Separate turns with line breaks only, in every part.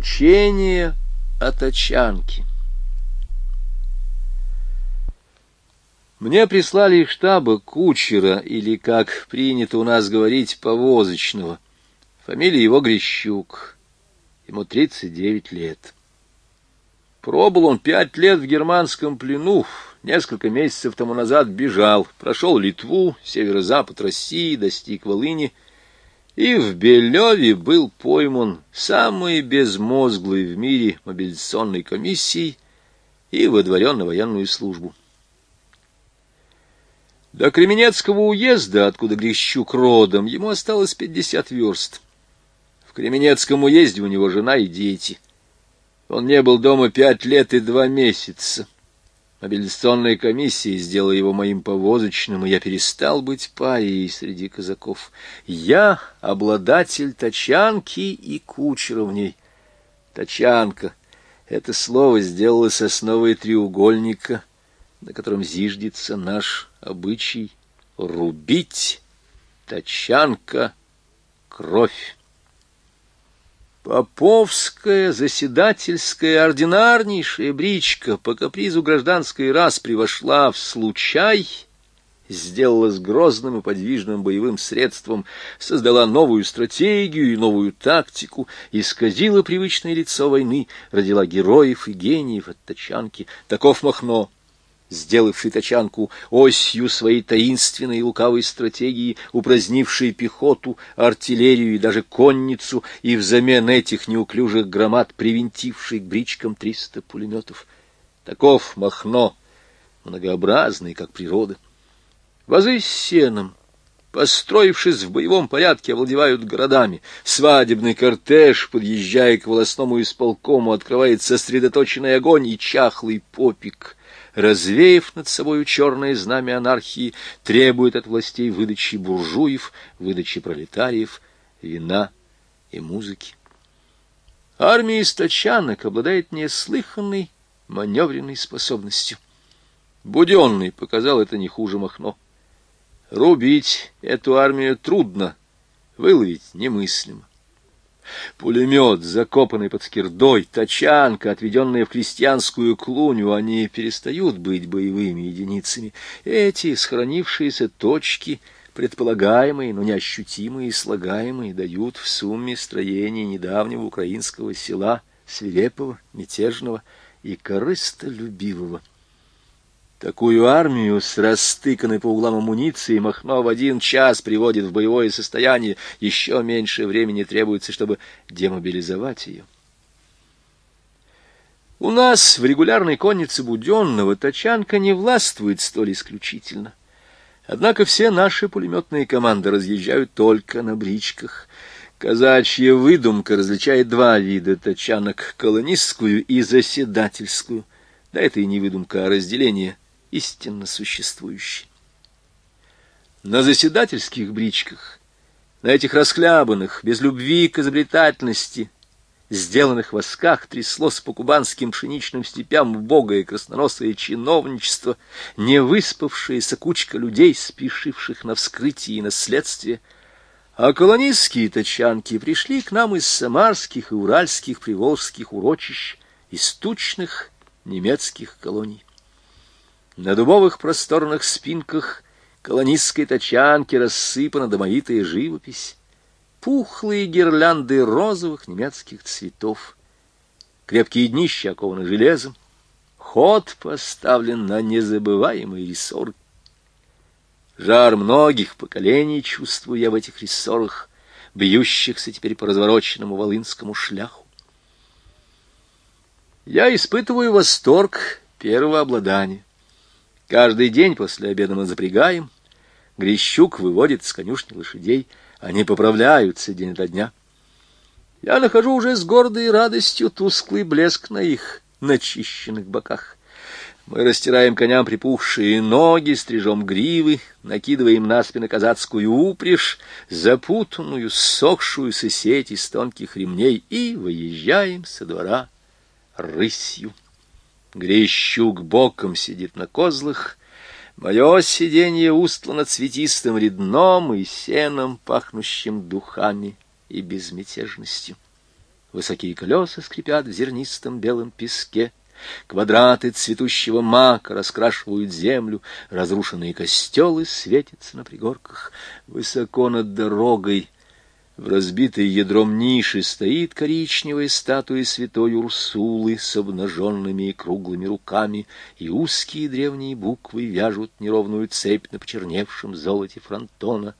Учение о тачанке Мне прислали из штаба кучера, или, как принято у нас говорить, повозочного. Фамилия его Грещук. Ему 39 лет. Пробыл он пять лет в германском плену, несколько месяцев тому назад бежал, прошел Литву, северо-запад России, достиг Волыни, и в Белеве был пойман самый безмозглый в мире мобилизационной комиссией и водворен на военную службу. До Кременецкого уезда, откуда Грищук родом, ему осталось пятьдесят верст. В Кременецком уезде у него жена и дети. Он не был дома пять лет и два месяца. Мобилизационная комиссия сделала его моим повозочным, и я перестал быть парией среди казаков. Я обладатель тачанки и кучера в ней. Тачанка — это слово сделалось основой треугольника, на котором зиждется наш обычай рубить, тачанка, кровь. Поповская, заседательская, ординарнейшая бричка по капризу гражданской распри вошла в случай, сделалась грозным и подвижным боевым средством, создала новую стратегию и новую тактику, исказила привычное лицо войны, родила героев и гениев от тачанки. Таков Махно сделавший тачанку осью своей таинственной и лукавой стратегии, упразднивший пехоту, артиллерию и даже конницу, и взамен этих неуклюжих громад привинтивший к бричкам триста пулеметов. Таков Махно, многообразный, как природа. Вазы с сеном, построившись в боевом порядке, овладевают городами. Свадебный кортеж, подъезжая к волосному исполкому, открывает сосредоточенный огонь и чахлый попик — развеяв над собою черное знамя анархии, требует от властей выдачи буржуев, выдачи пролетариев, вина и музыки. Армия источанок обладает неслыханной маневренной способностью. Буденный показал это не хуже Махно. Рубить эту армию трудно, выловить немыслимо. Пулемет, закопанный под скирдой, тачанка, отведенная в крестьянскую клуню, они перестают быть боевыми единицами. Эти сохранившиеся точки, предполагаемые, но неощутимые и слагаемые, дают в сумме строение недавнего украинского села, свирепого, мятежного и корыстолюбивого. Такую армию с растыканной по углам амуниции Махно в один час приводит в боевое состояние. Еще меньше времени требуется, чтобы демобилизовать ее. У нас в регулярной коннице Буденного тачанка не властвует столь исключительно. Однако все наши пулеметные команды разъезжают только на бричках. Казачья выдумка различает два вида тачанок — колонистскую и заседательскую. Да это и не выдумка, а разделение истинно существующий. На заседательских бричках, на этих расхлябанных, без любви к изобретательности, сделанных восках тряслось по кубанским пшеничным степям убогое красноносое чиновничество, не выспавшаяся кучка людей, спешивших на вскрытие и наследствие, а колонистские тачанки пришли к нам из самарских и уральских приволжских урочищ, из тучных немецких колоний. На дубовых просторных спинках колонистской тачанки рассыпана домовитая живопись, пухлые гирлянды розовых немецких цветов, крепкие днища окованы железом, ход поставлен на незабываемые рессоры. Жар многих поколений чувствую я в этих рессорах, бьющихся теперь по развороченному волынскому шляху. Я испытываю восторг первого обладания. Каждый день после обеда мы запрягаем. Грещук выводит с конюшни лошадей. Они поправляются день ото дня. Я нахожу уже с гордой радостью тусклый блеск на их начищенных боках. Мы растираем коням припухшие ноги, стрижем гривы, накидываем на спины казацкую упряжь, запутанную, ссохшуюся сеть из тонких ремней и выезжаем со двора рысью. Грещук боком сидит на козлах, Мое сиденье устлано цветистым редном и сеном, пахнущим духами и безмятежностью. Высокие колеса скрипят в зернистом белом песке. Квадраты цветущего мака раскрашивают землю, разрушенные костелы светятся на пригорках. Высоко над дорогой, в разбитой ядром ниши, стоит коричневая статуя святой Урсулы с обнаженными и круглыми руками, и узкие древние буквы вяжут неровную цепь на почерневшем золоте фронтона.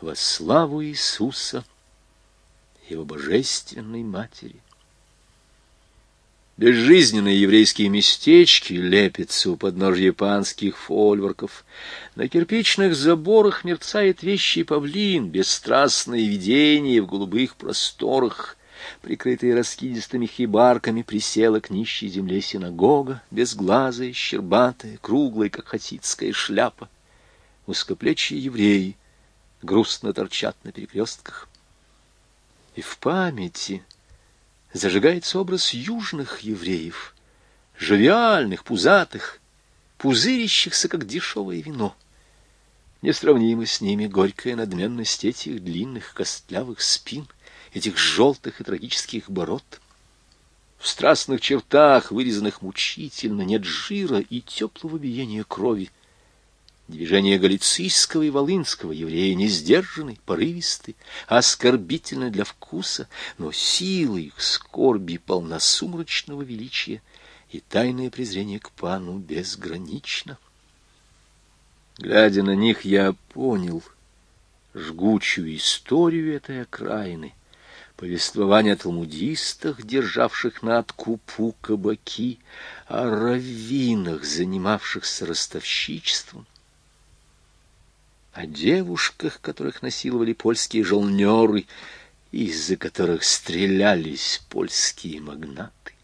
Во славу Иисуса, Его божественной матери! Безжизненные еврейские местечки лепятся у подножья панских фольворков. На кирпичных заборах мерцает вещий павлин, бесстрастное видение в голубых просторах. Прикрытые раскидистыми хибарками присела к нищей земле синагога, безглазая, щербатая, круглая, как хасидская шляпа. Узкоплечие евреи грустно торчат на перекрестках. И в памяти зажигается образ южных евреев, живиальных, пузатых, пузырящихся, как дешевое вино. Несравнима с ними горькая надменность этих длинных костлявых спин, этих желтых и трагических бород. В страстных чертах, вырезанных мучительно, нет жира и теплого биения крови. Движения галицийского и волынского еврея не сдержаны, порывисты, оскорбительны для вкуса, но сила их скорби полна сумрачного величия, и тайное презрение к пану безгранично. Глядя на них, я понял жгучую историю этой окраины, повествование о талмудистах, державших на откупу кабаки, о раввинах, занимавшихся ростовщичеством, о девушках, которых насиловали польские жолнеры, из-за которых стрелялись польские магнаты.